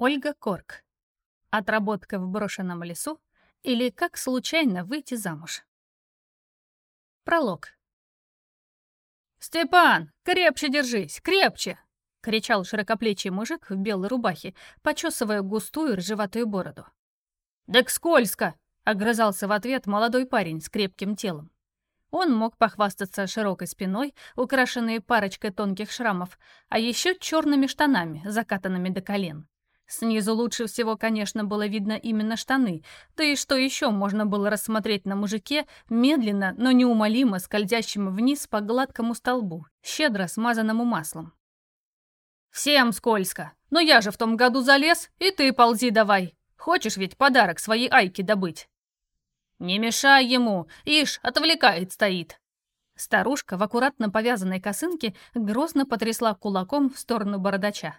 Ольга Корк. Отработка в брошенном лесу или как случайно выйти замуж. Пролог. «Степан, крепче держись, крепче!» — кричал широкоплечий мужик в белой рубахе, почесывая густую ржеватую бороду. «Так скользко!» — огрызался в ответ молодой парень с крепким телом. Он мог похвастаться широкой спиной, украшенной парочкой тонких шрамов, а еще черными штанами, закатанными до колен. Снизу лучше всего, конечно, было видно именно штаны, да и что еще можно было рассмотреть на мужике, медленно, но неумолимо скользящим вниз по гладкому столбу, щедро смазанному маслом. «Всем скользко, но я же в том году залез, и ты ползи давай. Хочешь ведь подарок своей Айке добыть?» «Не мешай ему, ишь, отвлекает стоит». Старушка в аккуратно повязанной косынке грозно потрясла кулаком в сторону бородача.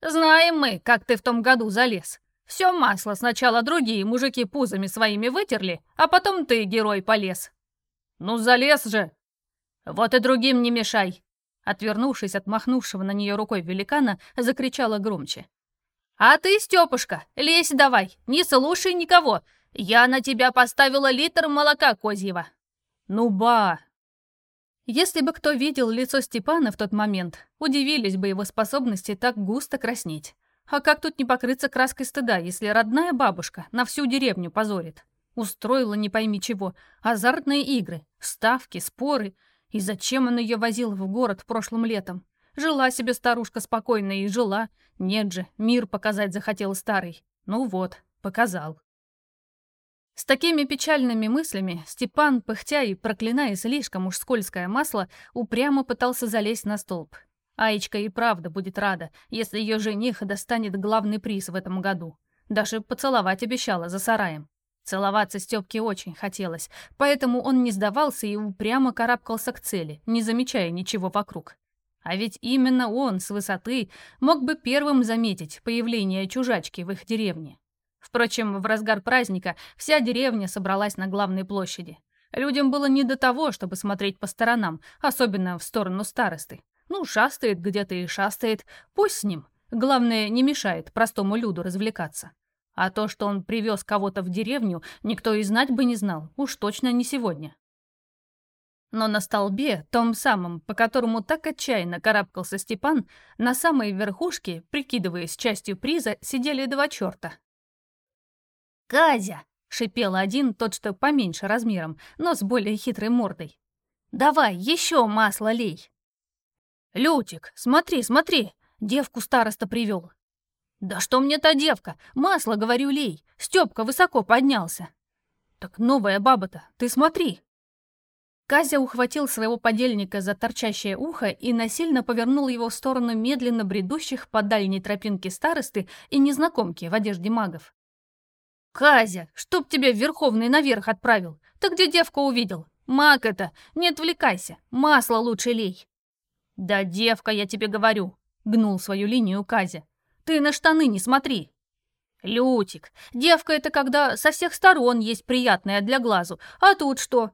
Знаем мы, как ты в том году залез. Все масло сначала другие мужики пузами своими вытерли, а потом ты, герой, полез. Ну, залез же. Вот и другим не мешай. Отвернувшись от махнувшего на нее рукой великана, закричала громче. «А ты, Степушка, лезь давай, не слушай никого. Я на тебя поставила литр молока козьего». «Ну ба, если бы кто видел лицо Степана в тот момент, удивились бы его способности так густо краснеть. А как тут не покрыться краской стыда, если родная бабушка на всю деревню позорит? Устроила не пойми чего, азартные игры, ставки, споры. И зачем он ее возил в город прошлым летом? Жила себе старушка спокойно и жила. Нет же, мир показать захотел старый. Ну вот, показал. С такими печальными мыслями Степан, пыхтя и проклиная слишком уж скользкое масло, упрямо пытался залезть на столб. Аечка и правда будет рада, если ее жених достанет главный приз в этом году. Даже поцеловать обещала за сараем. Целоваться Степке очень хотелось, поэтому он не сдавался и упрямо карабкался к цели, не замечая ничего вокруг. А ведь именно он с высоты мог бы первым заметить появление чужачки в их деревне. Впрочем, в разгар праздника вся деревня собралась на главной площади. Людям было не до того, чтобы смотреть по сторонам, особенно в сторону старосты. Ну, шастает где-то и шастает, пусть с ним. Главное, не мешает простому люду развлекаться. А то, что он привез кого-то в деревню, никто и знать бы не знал, уж точно не сегодня. Но на столбе, том самом, по которому так отчаянно карабкался Степан, на самой верхушке, прикидываясь частью приза, сидели два черта. «Казя!» — шипел один, тот, что поменьше размером, но с более хитрой мордой. «Давай, еще масло лей!» «Лютик, смотри, смотри, девку староста привел!» «Да что мне та девка? Масло, говорю, лей! Степка высоко поднялся!» «Так новая баба-то, ты смотри!» Казя ухватил своего подельника за торчащее ухо и насильно повернул его в сторону медленно бредущих по дальней тропинке старосты и незнакомки в одежде магов. «Казя, чтоб тебя Верховный наверх отправил! Ты где девку увидел? Маг это! Не отвлекайся! Масло лучше лей!» «Да девка, я тебе говорю!» — гнул свою линию Казя. «Ты на штаны не смотри!» «Лютик, девка это когда со всех сторон есть приятная для глазу, а тут что?»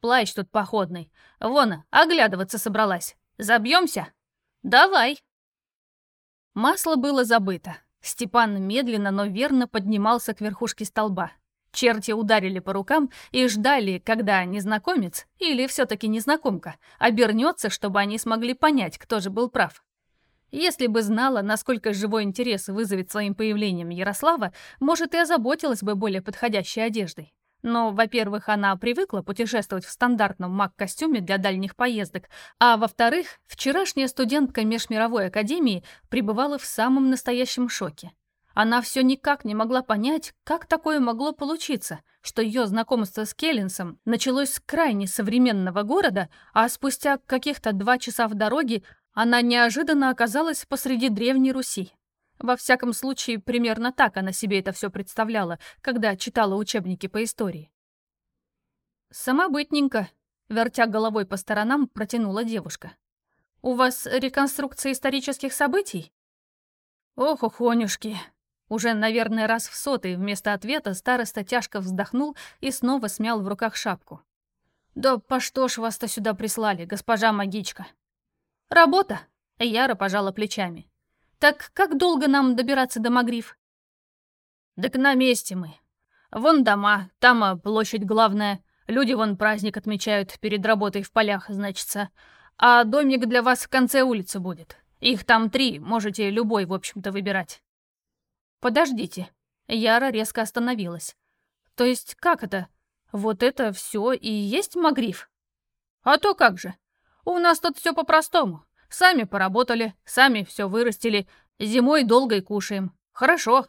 «Плащ тут походный. Вон, оглядываться собралась. Забьемся?» «Давай!» Масло было забыто. Степан медленно, но верно поднимался к верхушке столба. Черти ударили по рукам и ждали, когда незнакомец, или все-таки незнакомка, обернется, чтобы они смогли понять, кто же был прав. Если бы знала, насколько живой интерес вызовет своим появлением Ярослава, может, и озаботилась бы более подходящей одеждой. Но, во-первых, она привыкла путешествовать в стандартном маг-костюме для дальних поездок, а во-вторых, вчерашняя студентка Межмировой академии пребывала в самом настоящем шоке. Она все никак не могла понять, как такое могло получиться, что ее знакомство с Келлинсом началось с крайне современного города, а спустя каких-то два часа в дороге она неожиданно оказалась посреди Древней Руси. Во всяком случае, примерно так она себе это все представляла, когда читала учебники по истории. «Самобытненько», — вертя головой по сторонам, протянула девушка. «У вас реконструкция исторических событий?» «Ох, ухонюшки!» Уже, наверное, раз в сотый вместо ответа староста тяжко вздохнул и снова смял в руках шапку. «Да по что ж вас-то сюда прислали, госпожа магичка?» «Работа!» — Яра пожала плечами. Так как долго нам добираться до Магриф? Так на месте мы. Вон дома, там а, площадь главная. Люди вон праздник отмечают перед работой в полях, значится. А домик для вас в конце улицы будет. Их там три, можете любой, в общем-то, выбирать. Подождите. Яра резко остановилась. То есть как это? Вот это все и есть Магриф? А то как же. У нас тут все по-простому. Сами поработали, сами все вырастили, зимой долго и кушаем. Хорошо.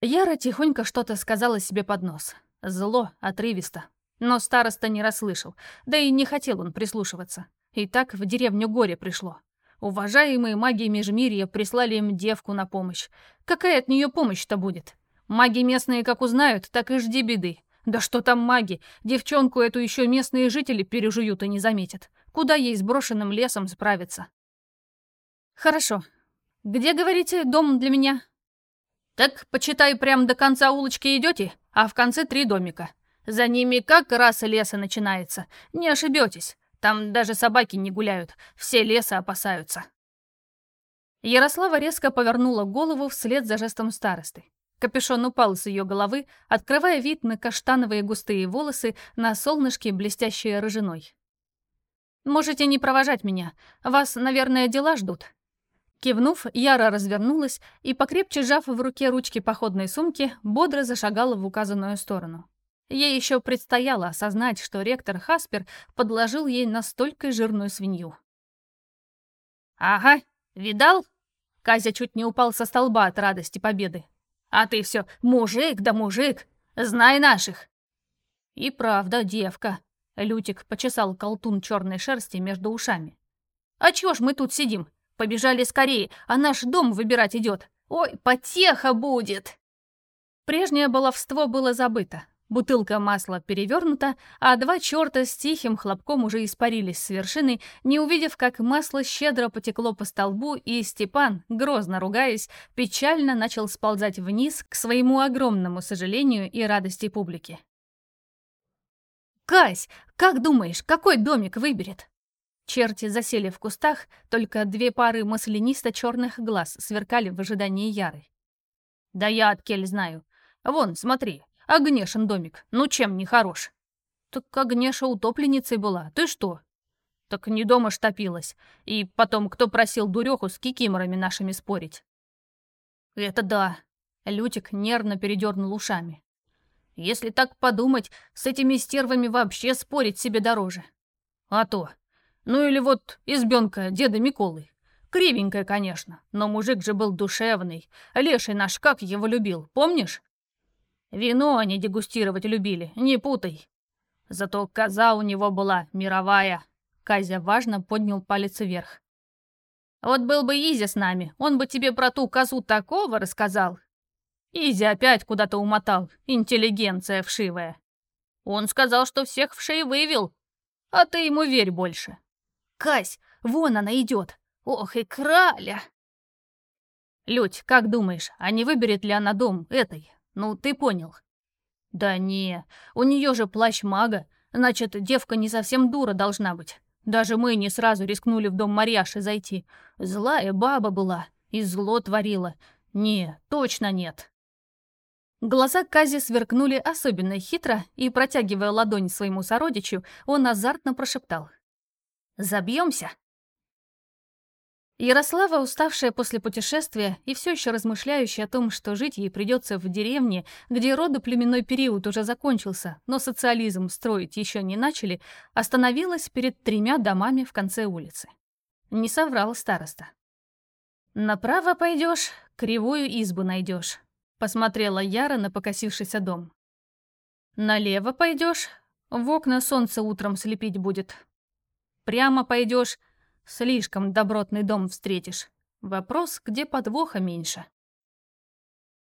Яра тихонько что-то сказала себе под нос. Зло, отрывисто. Но староста не расслышал, да и не хотел он прислушиваться. И так в деревню горе пришло. Уважаемые маги Межмирья прислали им девку на помощь. Какая от нее помощь-то будет? Маги местные как узнают, так и жди беды. Да что там маги? Девчонку эту еще местные жители пережуют и не заметят. Куда ей с брошенным лесом справиться? Хорошо. Где, говорите, дом для меня? Так, почитай, прям до конца улочки идете, а в конце три домика. За ними как раз леса начинается. Не ошибетесь. Там даже собаки не гуляют. Все леса опасаются. Ярослава резко повернула голову вслед за жестом старосты. Капюшон упал с ее головы, открывая вид на каштановые густые волосы, на солнышке, блестящие рыжиной. «Можете не провожать меня. Вас, наверное, дела ждут». Кивнув, Яра развернулась и, покрепче сжав в руке ручки походной сумки, бодро зашагала в указанную сторону. Ей еще предстояло осознать, что ректор Хаспер подложил ей настолько жирную свинью. «Ага, видал?» Казя чуть не упал со столба от радости победы. А ты все мужик да мужик, знай наших. И правда, девка. Лютик почесал колтун черной шерсти между ушами. А чего ж мы тут сидим? Побежали скорее, а наш дом выбирать идет. Ой, потеха будет. Прежнее баловство было забыто. Бутылка масла перевернута, а два черта с тихим хлопком уже испарились с вершины, не увидев, как масло щедро потекло по столбу, и Степан, грозно ругаясь, печально начал сползать вниз к своему огромному сожалению и радости публики. «Кась, как думаешь, какой домик выберет?» Черти засели в кустах, только две пары маслянисто-черных глаз сверкали в ожидании Яры. «Да я от кель знаю. Вон, смотри, Агнешин домик, ну чем не хорош? Так Агнеша утопленницей была, ты что? Так не дома ж топилась. И потом, кто просил дуреху с кикиморами нашими спорить? Это да. Лютик нервно передернул ушами. Если так подумать, с этими стервами вообще спорить себе дороже. А то. Ну или вот избенка деда Миколы. Кривенькая, конечно, но мужик же был душевный. Леший наш как его любил, помнишь? Вино они дегустировать любили, не путай. Зато коза у него была мировая. Казя важно поднял палец вверх. Вот был бы Изя с нами, он бы тебе про ту козу такого рассказал. Изя опять куда-то умотал, интеллигенция вшивая. Он сказал, что всех вшей вывел, а ты ему верь больше. Кась, вон она идет. Ох и краля! Людь, как думаешь, а не выберет ли она дом этой, ну, ты понял. Да не, у нее же плащ мага, значит, девка не совсем дура должна быть. Даже мы не сразу рискнули в дом Марьяши зайти. Злая баба была и зло творила. Не, точно нет. Глаза Кази сверкнули особенно хитро, и, протягивая ладонь своему сородичу, он азартно прошептал. «Забьемся?» Ярослава, уставшая после путешествия и все еще размышляющая о том, что жить ей придется в деревне, где родоплеменной период уже закончился, но социализм строить еще не начали, остановилась перед тремя домами в конце улицы. Не соврал староста. «Направо пойдешь, кривую избу найдешь», — посмотрела Яра на покосившийся дом. «Налево пойдешь, в окна солнце утром слепить будет. Прямо пойдешь, Слишком добротный дом встретишь. Вопрос, где подвоха меньше.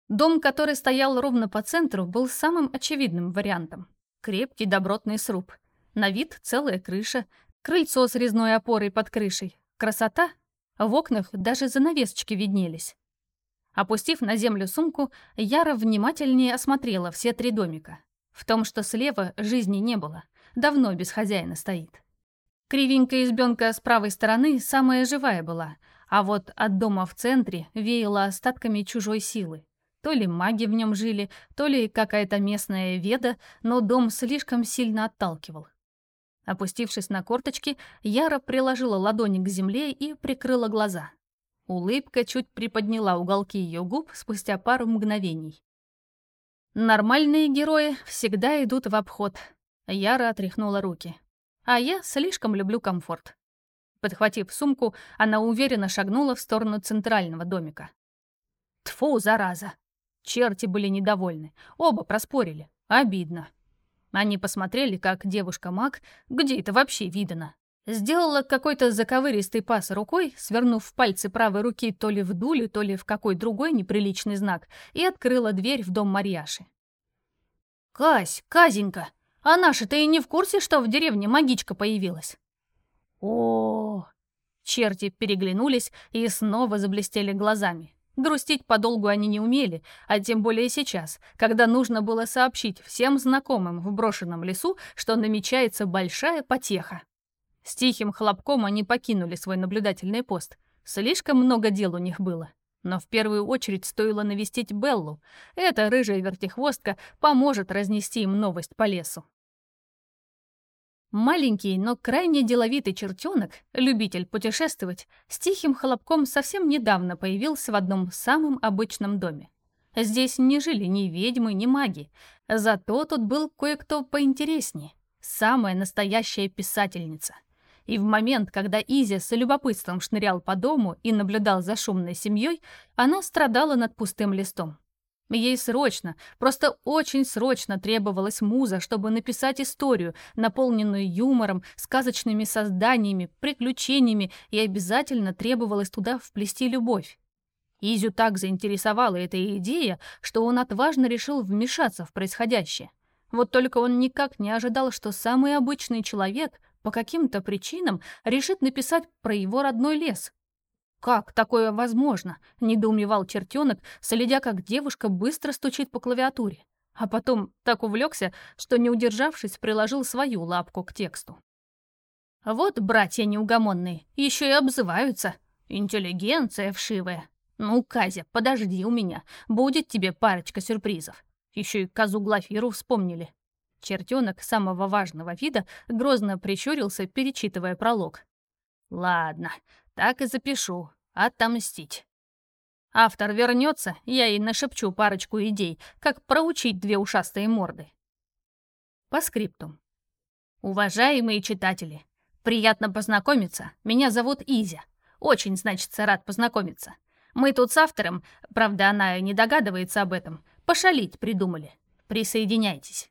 Дом, который стоял ровно по центру, был самым очевидным вариантом. Крепкий добротный сруб. На вид целая крыша, крыльцо с резной опорой под крышей. Красота? В окнах даже занавесочки виднелись. Опустив на землю сумку, Яра внимательнее осмотрела все три домика. В том, что слева жизни не было. Давно без хозяина стоит. Кривенькая избенка с правой стороны самая живая была, А вот от дома в центре веяло остатками чужой силы. То ли маги в нем жили, то ли какая-то местная веда, но дом слишком сильно отталкивал. Опустившись на корточки, Яра приложила ладони к земле и прикрыла глаза. Улыбка чуть приподняла уголки ее губ спустя пару мгновений. Нормальные герои всегда идут в обход. Яра отряхнула руки. А я слишком люблю комфорт. Подхватив сумку, она уверенно шагнула в сторону центрального домика. Тфу, зараза! Черти были недовольны. Оба проспорили. Обидно. Они посмотрели, как девушка-маг, где это вообще видано, сделала какой-то заковыристый пас рукой, свернув пальцы правой руки то ли в дуле, то ли в какой другой неприличный знак, и открыла дверь в дом Марьяши. «Кась, Казенька, а наша-то и не в курсе, что в деревне магичка появилась?» О, Черти переглянулись и снова заблестели глазами. Грустить подолгу они не умели, а тем более сейчас, когда нужно было сообщить всем знакомым в брошенном лесу, что намечается большая потеха. С тихим хлопком они покинули свой наблюдательный пост. Слишком много дел у них было. Но в первую очередь стоило навестить Беллу. Эта рыжая вертихвостка поможет разнести им новость по лесу. Маленький, но крайне деловитый чертенок, любитель путешествовать, с тихим хлопком совсем недавно появился в одном самом обычном доме. Здесь не жили ни ведьмы, ни маги. Зато тут был кое-кто поинтереснее. Самая настоящая писательница. И в момент, когда Изя с любопытством шнырял по дому и наблюдал за шумной семьей, она страдала над пустым листом. Ей срочно, просто очень срочно требовалась муза, чтобы написать историю, наполненную юмором, сказочными созданиями, приключениями, и обязательно требовалось туда вплести любовь. Изю так заинтересовала эта идея, что он отважно решил вмешаться в происходящее. Вот только он никак не ожидал, что самый обычный человек по каким-то причинам решит написать про его родной лес, «Как такое возможно?» — недоумевал чертенок, следя, как девушка быстро стучит по клавиатуре. А потом так увлекся, что, не удержавшись, приложил свою лапку к тексту. «Вот братья неугомонные, еще и обзываются. Интеллигенция вшивая. Ну, Казя, подожди у меня, будет тебе парочка сюрпризов. Еще и козу Глафиру вспомнили». Чертенок самого важного вида грозно прищурился, перечитывая пролог. «Ладно, так и запишу. Отомстить. Автор вернется, я ей нашепчу парочку идей, как проучить две ушастые морды. По скриптум. Уважаемые читатели, приятно познакомиться. Меня зовут Изя. Очень, значит, рад познакомиться. Мы тут с автором, правда, она не догадывается об этом, пошалить придумали. Присоединяйтесь.